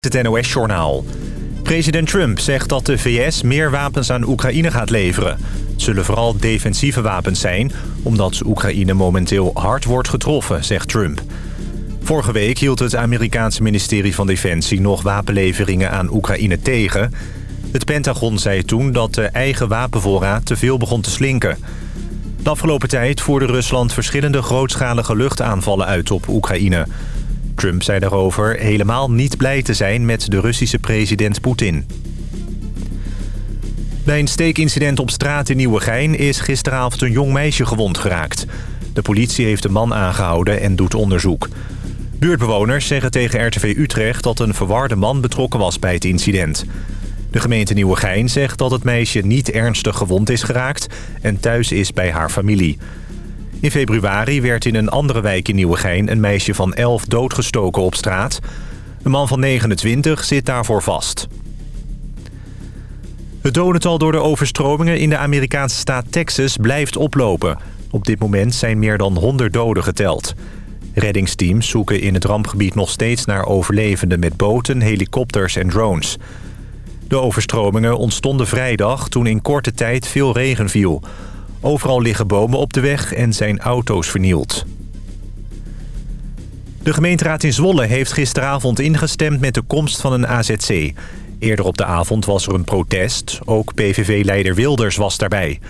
Het NOS-journaal. President Trump zegt dat de VS meer wapens aan Oekraïne gaat leveren. Het zullen vooral defensieve wapens zijn... omdat Oekraïne momenteel hard wordt getroffen, zegt Trump. Vorige week hield het Amerikaanse ministerie van Defensie... nog wapenleveringen aan Oekraïne tegen. Het Pentagon zei toen dat de eigen wapenvoorraad te veel begon te slinken. De afgelopen tijd voerde Rusland verschillende grootschalige luchtaanvallen uit op Oekraïne... Trump zei daarover helemaal niet blij te zijn met de Russische president Poetin. Bij een steekincident op straat in Nieuwegein is gisteravond een jong meisje gewond geraakt. De politie heeft de man aangehouden en doet onderzoek. Buurtbewoners zeggen tegen RTV Utrecht dat een verwarde man betrokken was bij het incident. De gemeente Nieuwegein zegt dat het meisje niet ernstig gewond is geraakt en thuis is bij haar familie. In februari werd in een andere wijk in Nieuwegein een meisje van 11 doodgestoken op straat. Een man van 29 zit daarvoor vast. Het dodental door de overstromingen in de Amerikaanse staat Texas blijft oplopen. Op dit moment zijn meer dan 100 doden geteld. Reddingsteams zoeken in het rampgebied nog steeds naar overlevenden met boten, helikopters en drones. De overstromingen ontstonden vrijdag toen in korte tijd veel regen viel... Overal liggen bomen op de weg en zijn auto's vernield. De gemeenteraad in Zwolle heeft gisteravond ingestemd met de komst van een AZC. Eerder op de avond was er een protest. Ook PVV-leider Wilders was daarbij.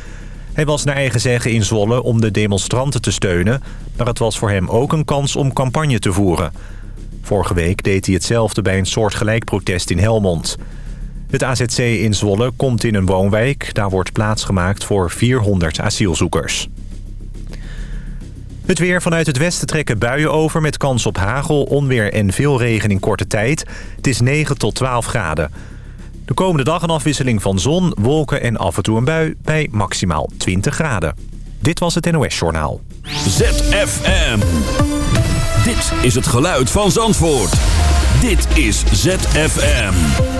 Hij was naar eigen zeggen in Zwolle om de demonstranten te steunen... maar het was voor hem ook een kans om campagne te voeren. Vorige week deed hij hetzelfde bij een soortgelijk protest in Helmond... Het AZC in Zwolle komt in een woonwijk. Daar wordt plaats gemaakt voor 400 asielzoekers. Het weer vanuit het westen trekken buien over met kans op hagel, onweer en veel regen in korte tijd. Het is 9 tot 12 graden. De komende dag een afwisseling van zon, wolken en af en toe een bui bij maximaal 20 graden. Dit was het NOS Journaal. ZFM. Dit is het geluid van Zandvoort. Dit is ZFM.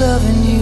loving you.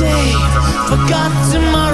day, forgot tomorrow.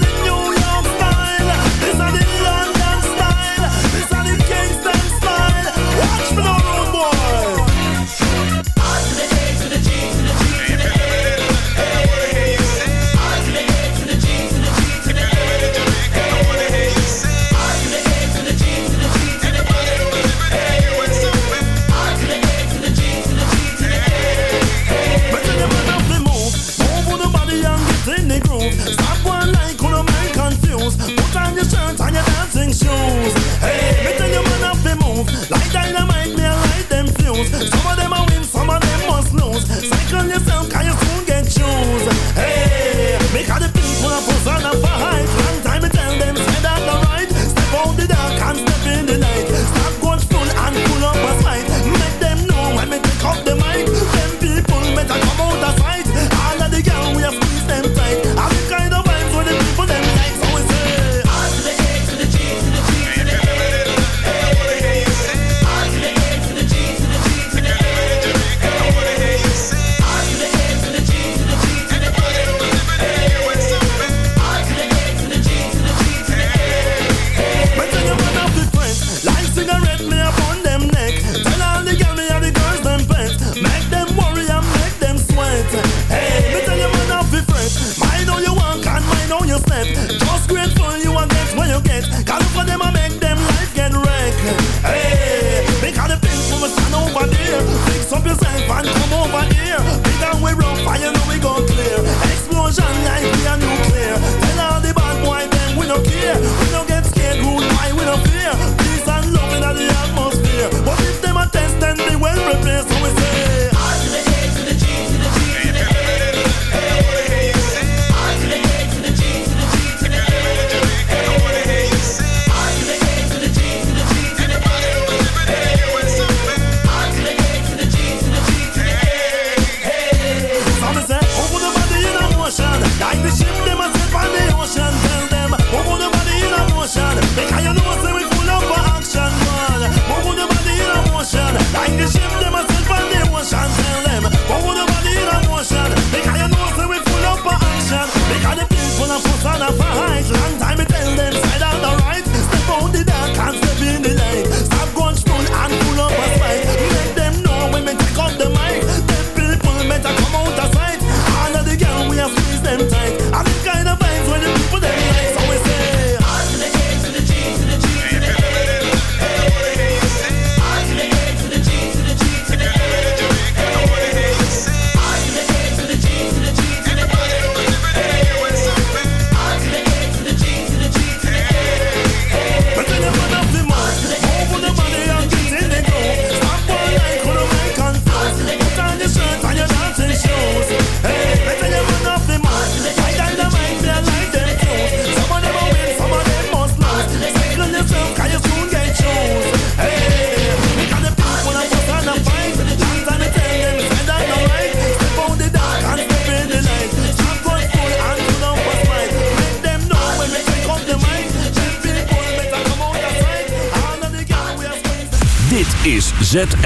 I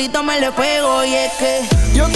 solito me le y es que yo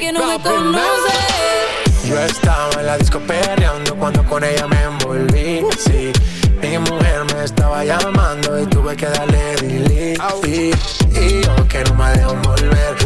Que no me conoce. Yo estaba en la disco perreando cuando con ella me envolví. Sí, mi mujer me estaba llamando y tuve que darle delete. Y yo que no me dejo volver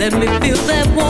Let me feel that warmth